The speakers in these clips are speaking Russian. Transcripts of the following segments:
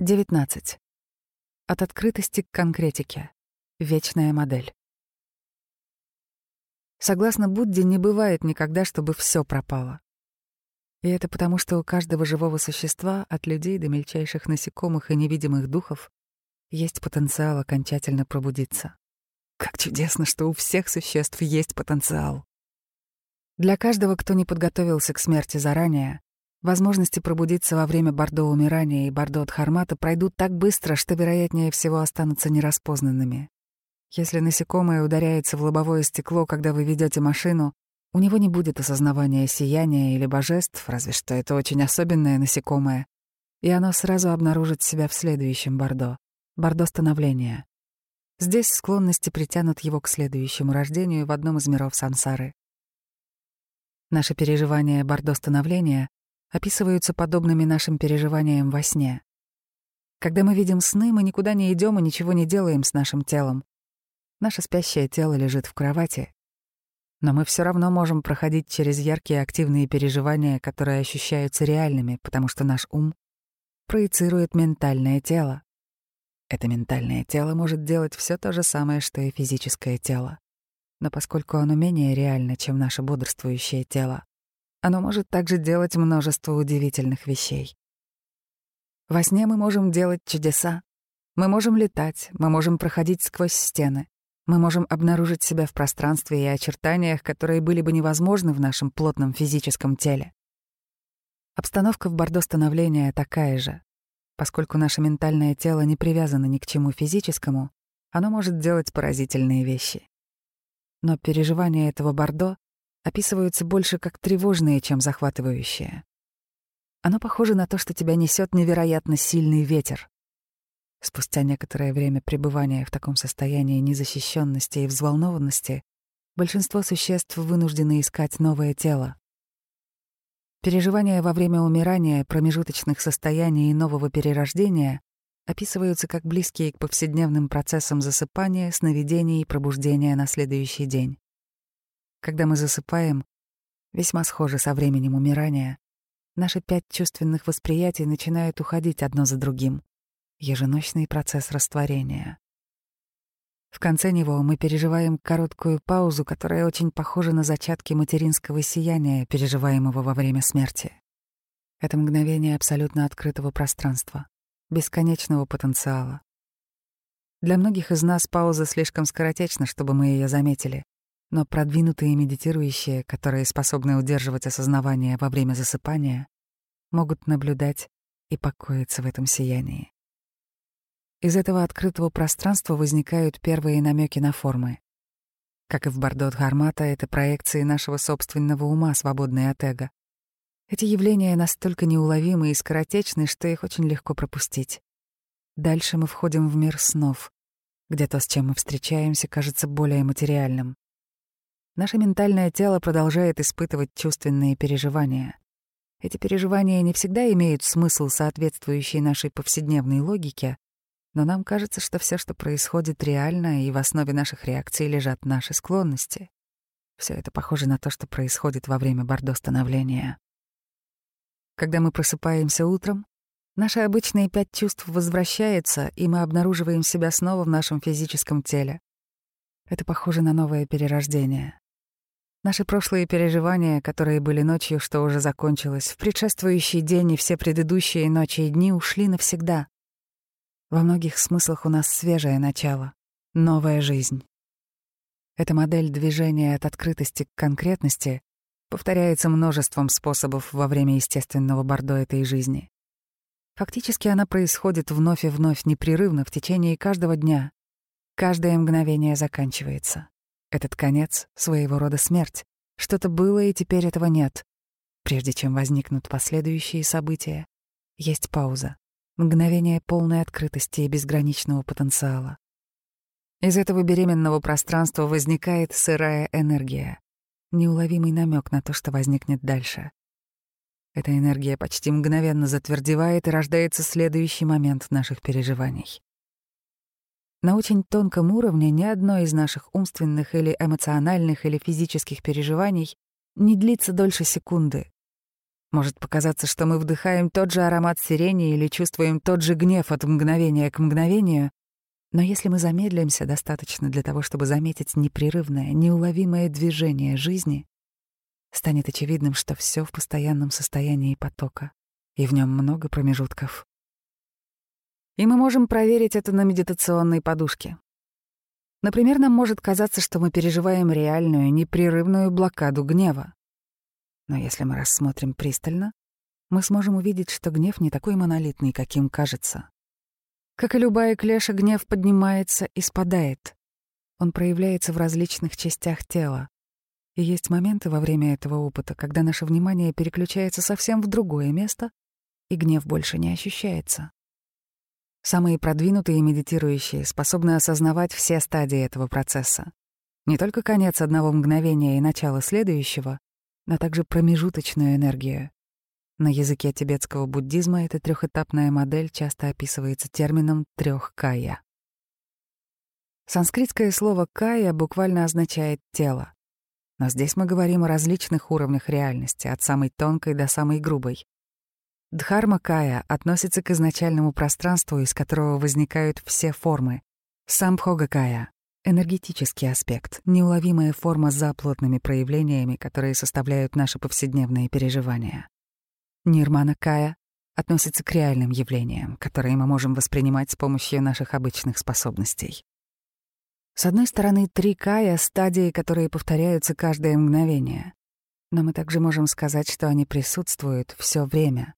19. От открытости к конкретике. Вечная модель. Согласно Будде, не бывает никогда, чтобы все пропало. И это потому, что у каждого живого существа, от людей до мельчайших насекомых и невидимых духов, есть потенциал окончательно пробудиться. Как чудесно, что у всех существ есть потенциал. Для каждого, кто не подготовился к смерти заранее, Возможности пробудиться во время бордо умирания и бордо дхармата пройдут так быстро, что, вероятнее всего, останутся нераспознанными. Если насекомое ударяется в лобовое стекло, когда вы ведете машину, у него не будет осознавания сияния или божеств, разве что это очень особенное насекомое, и оно сразу обнаружит себя в следующем бордо — бордо становления. Здесь склонности притянут его к следующему рождению в одном из миров сансары. Наше переживание бордо становления описываются подобными нашим переживаниям во сне. Когда мы видим сны, мы никуда не идем и ничего не делаем с нашим телом. Наше спящее тело лежит в кровати. Но мы все равно можем проходить через яркие активные переживания, которые ощущаются реальными, потому что наш ум проецирует ментальное тело. Это ментальное тело может делать все то же самое, что и физическое тело. Но поскольку оно менее реально, чем наше бодрствующее тело, оно может также делать множество удивительных вещей. Во сне мы можем делать чудеса. Мы можем летать, мы можем проходить сквозь стены. Мы можем обнаружить себя в пространстве и очертаниях, которые были бы невозможны в нашем плотном физическом теле. Обстановка в бордо становления такая же. Поскольку наше ментальное тело не привязано ни к чему физическому, оно может делать поразительные вещи. Но переживание этого бордо описываются больше как тревожные, чем захватывающие. Оно похоже на то, что тебя несет невероятно сильный ветер. Спустя некоторое время пребывания в таком состоянии незащищенности и взволнованности большинство существ вынуждены искать новое тело. Переживания во время умирания, промежуточных состояний и нового перерождения описываются как близкие к повседневным процессам засыпания, сновидения и пробуждения на следующий день когда мы засыпаем, весьма схожи со временем умирания, наши пять чувственных восприятий начинают уходить одно за другим. Еженочный процесс растворения. В конце него мы переживаем короткую паузу, которая очень похожа на зачатки материнского сияния, переживаемого во время смерти. Это мгновение абсолютно открытого пространства, бесконечного потенциала. Для многих из нас пауза слишком скоротечна, чтобы мы ее заметили но продвинутые медитирующие, которые способны удерживать осознавание во время засыпания, могут наблюдать и покоиться в этом сиянии. Из этого открытого пространства возникают первые намеки на формы. Как и в Бардот Гармата, это проекции нашего собственного ума, свободные от эго. Эти явления настолько неуловимы и скоротечны, что их очень легко пропустить. Дальше мы входим в мир снов, где то, с чем мы встречаемся, кажется более материальным. Наше ментальное тело продолжает испытывать чувственные переживания. Эти переживания не всегда имеют смысл, соответствующий нашей повседневной логике, но нам кажется, что все, что происходит, реально, и в основе наших реакций лежат наши склонности. Все это похоже на то, что происходит во время бордо становления. Когда мы просыпаемся утром, наши обычные пять чувств возвращаются, и мы обнаруживаем себя снова в нашем физическом теле. Это похоже на новое перерождение. Наши прошлые переживания, которые были ночью, что уже закончилось, в предшествующий день и все предыдущие ночи и дни ушли навсегда. Во многих смыслах у нас свежее начало, новая жизнь. Эта модель движения от открытости к конкретности повторяется множеством способов во время естественного бордо этой жизни. Фактически она происходит вновь и вновь непрерывно в течение каждого дня. Каждое мгновение заканчивается. Этот конец — своего рода смерть. Что-то было, и теперь этого нет. Прежде чем возникнут последующие события, есть пауза, мгновение полной открытости и безграничного потенциала. Из этого беременного пространства возникает сырая энергия, неуловимый намек на то, что возникнет дальше. Эта энергия почти мгновенно затвердевает и рождается следующий момент наших переживаний. На очень тонком уровне ни одно из наших умственных или эмоциональных или физических переживаний не длится дольше секунды. Может показаться, что мы вдыхаем тот же аромат сирени или чувствуем тот же гнев от мгновения к мгновению, но если мы замедлимся достаточно для того, чтобы заметить непрерывное, неуловимое движение жизни, станет очевидным, что все в постоянном состоянии потока, и в нем много промежутков. И мы можем проверить это на медитационной подушке. Например, нам может казаться, что мы переживаем реальную, непрерывную блокаду гнева. Но если мы рассмотрим пристально, мы сможем увидеть, что гнев не такой монолитный, каким кажется. Как и любая клеша, гнев поднимается и спадает. Он проявляется в различных частях тела. И есть моменты во время этого опыта, когда наше внимание переключается совсем в другое место, и гнев больше не ощущается. Самые продвинутые медитирующие способны осознавать все стадии этого процесса. Не только конец одного мгновения и начало следующего, но также промежуточную энергию, на языке тибетского буддизма эта трехэтапная модель часто описывается термином трех кая. Санскритское слово «кая» буквально означает «тело». Но здесь мы говорим о различных уровнях реальности, от самой тонкой до самой грубой. Дхарма кая относится к изначальному пространству, из которого возникают все формы. Самбхога кая — энергетический аспект, неуловимая форма за плотными проявлениями, которые составляют наши повседневные переживания. Нирмана Кая относится к реальным явлениям, которые мы можем воспринимать с помощью наших обычных способностей. С одной стороны, три Кая — стадии, которые повторяются каждое мгновение. Но мы также можем сказать, что они присутствуют все время.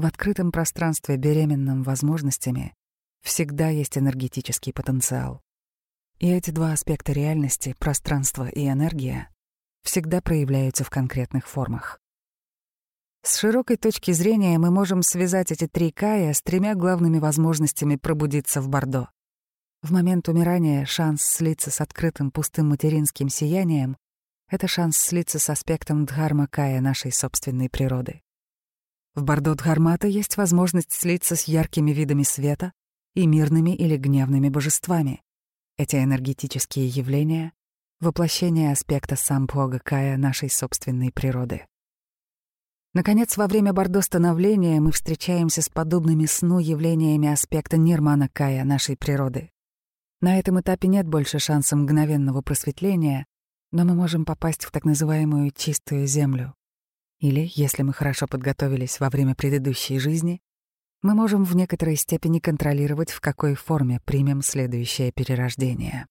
В открытом пространстве, беременном возможностями, всегда есть энергетический потенциал. И эти два аспекта реальности, пространство и энергия, всегда проявляются в конкретных формах. С широкой точки зрения мы можем связать эти три кая с тремя главными возможностями пробудиться в Бордо. В момент умирания шанс слиться с открытым пустым материнским сиянием — это шанс слиться с аспектом Дхарма Кая нашей собственной природы. В Бордо Дхармата есть возможность слиться с яркими видами света и мирными или гневными божествами. Эти энергетические явления — воплощение аспекта Сампога Кая нашей собственной природы. Наконец, во время бордо становления мы встречаемся с подобными сну явлениями аспекта Нирмана Кая нашей природы. На этом этапе нет больше шанса мгновенного просветления, но мы можем попасть в так называемую чистую землю. Или, если мы хорошо подготовились во время предыдущей жизни, мы можем в некоторой степени контролировать, в какой форме примем следующее перерождение.